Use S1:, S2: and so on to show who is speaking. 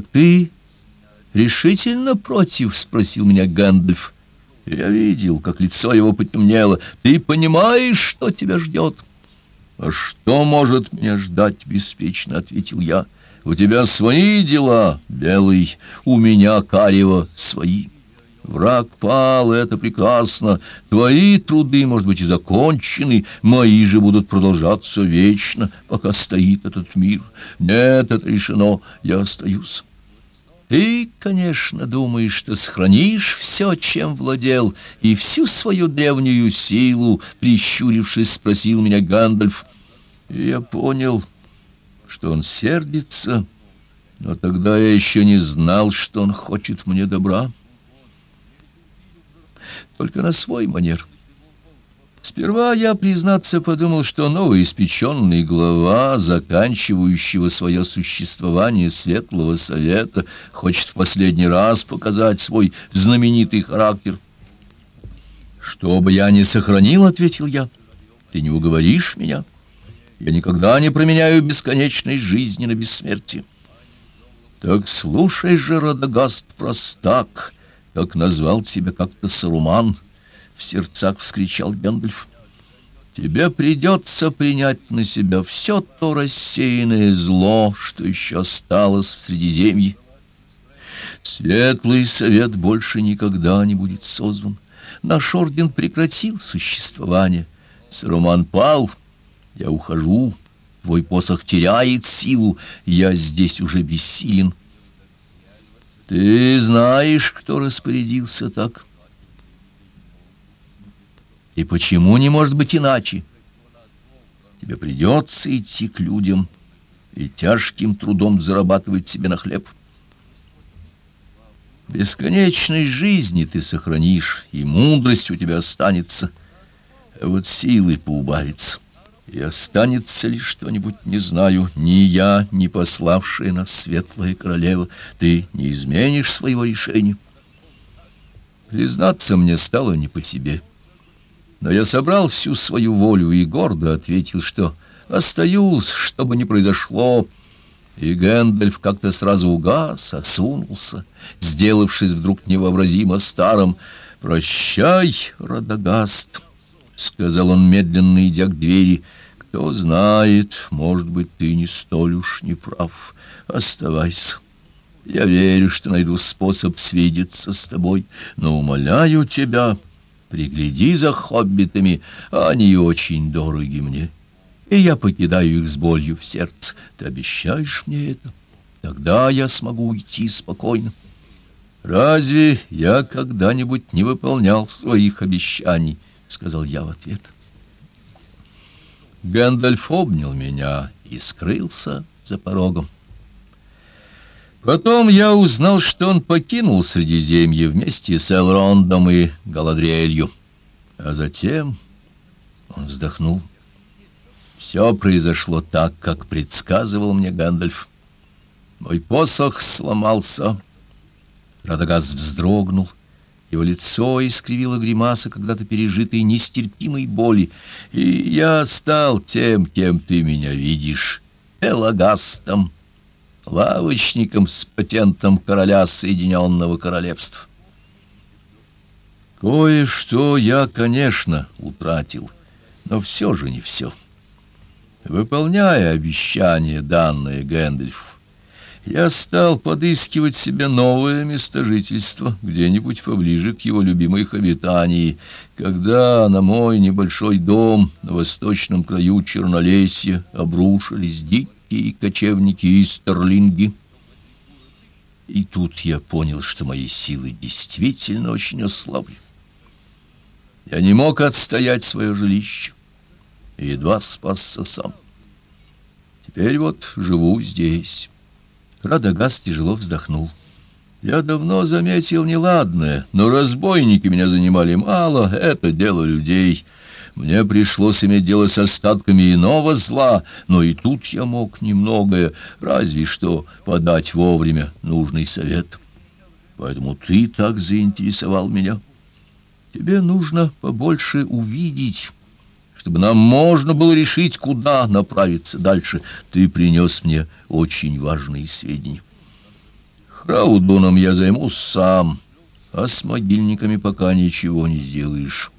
S1: Так ты решительно против? — спросил меня Гэндальф. Я видел, как лицо его потемнело. Ты понимаешь, что тебя ждет? — А что может меня ждать? — беспечно ответил я. — У тебя свои дела, белый, у меня, карева, свои. Враг пал, это прекрасно. Твои труды, может быть, и закончены, мои же будут продолжаться вечно, пока стоит этот мир. Нет, это решено, я остаюсь. Ты, конечно, думаешь, что сохранишь все, чем владел, и всю свою древнюю силу, прищурившись, спросил меня Гандальф. И я понял, что он сердится, но тогда я еще не знал, что он хочет мне добра. Только на свой манер. Сперва я, признаться, подумал, что новоиспеченный глава, заканчивающего свое существование Светлого Совета, хочет в последний раз показать свой знаменитый характер. «Что бы я ни сохранил, — ответил я, — ты не уговоришь меня. Я никогда не променяю бесконечной жизни на бессмертие». «Так слушай же, Радагаст, простак, как назвал тебя как-то Саруман» в сердцах вскричал Гэндальф. Тебе придется принять на себя все то рассеянное зло, что еще осталось в Средиземье. Светлый совет больше никогда не будет созван. Наш орден прекратил существование. Саруман пал, я ухожу, твой посох теряет силу, я здесь уже бессилен. Ты знаешь, кто распорядился так?» И почему не может быть иначе? Тебе придется идти к людям и тяжким трудом зарабатывать себе на хлеб. Бесконечной жизни ты сохранишь, и мудрость у тебя останется, а вот силы поубавится. И останется ли что-нибудь, не знаю, ни я, ни пославшая нас светлая королева. Ты не изменишь своего решения. Признаться мне стало не по себе. Но я собрал всю свою волю и гордо ответил, что остаюсь, что бы ни произошло. И Гэндальф как-то сразу угас, осунулся, сделавшись вдруг невообразимо старым. «Прощай, Радагаст», — сказал он, медленно идя к двери. «Кто знает, может быть, ты не столь уж не прав. Оставайся». Я верю, что найду способ свидеться с тобой, но умоляю тебя, Пригляди за хоббитами, они очень дороги мне, и я покидаю их с болью в сердце. Ты обещаешь мне это? Тогда я смогу уйти спокойно. Разве я когда-нибудь не выполнял своих обещаний? — сказал я в ответ. Гэндальф обнял меня и скрылся за порогом. Потом я узнал, что он покинул Средиземье вместе с Элрондом и Галадриэлью. А затем он вздохнул. Все произошло так, как предсказывал мне Гэндальф. Мой посох сломался. Радагас вздрогнул. Его лицо искривило гримаса когда-то пережитой нестерпимой боли. И я стал тем, кем ты меня видишь, Элагастом лавочником с патентом короля Соединенного Королевства. Кое-что я, конечно, утратил, но все же не все. Выполняя обещание, данное Гэндальфу, я стал подыскивать себе новое место жительства, где-нибудь поближе к его любимой Хавитании, когда на мой небольшой дом на восточном краю Чернолесья обрушились дикие кочевники и стерлинги. И тут я понял, что мои силы действительно очень ослабли. Я не мог отстоять свое жилище и едва спасся сам. Теперь вот живу здесь. Радагас тяжело вздохнул. Я давно заметил неладное, но разбойники меня занимали мало, это дело людей — мне пришлось иметь дело с остатками иного зла, но и тут я мог немногое, разве что подать вовремя нужный совет. Поэтому ты так заинтересовал меня. Тебе нужно побольше увидеть, чтобы нам можно было решить, куда направиться дальше. Ты принес мне очень важные сведения. Раудуном я займусь сам, а с могильниками пока ничего не сделаешь.